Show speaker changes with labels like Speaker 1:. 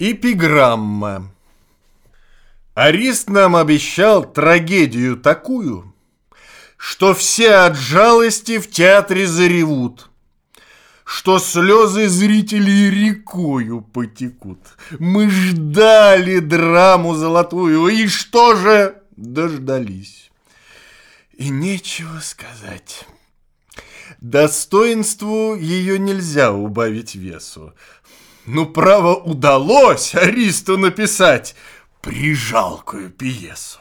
Speaker 1: Эпиграмма. Арист нам обещал трагедию такую, что все от жалости в театре заревут, что слезы зрителей рекою потекут. Мы ждали драму золотую, и что же дождались? И нечего сказать. Достоинству ее нельзя убавить весу. Ну, право, удалось Аристу написать прижалкую пьесу.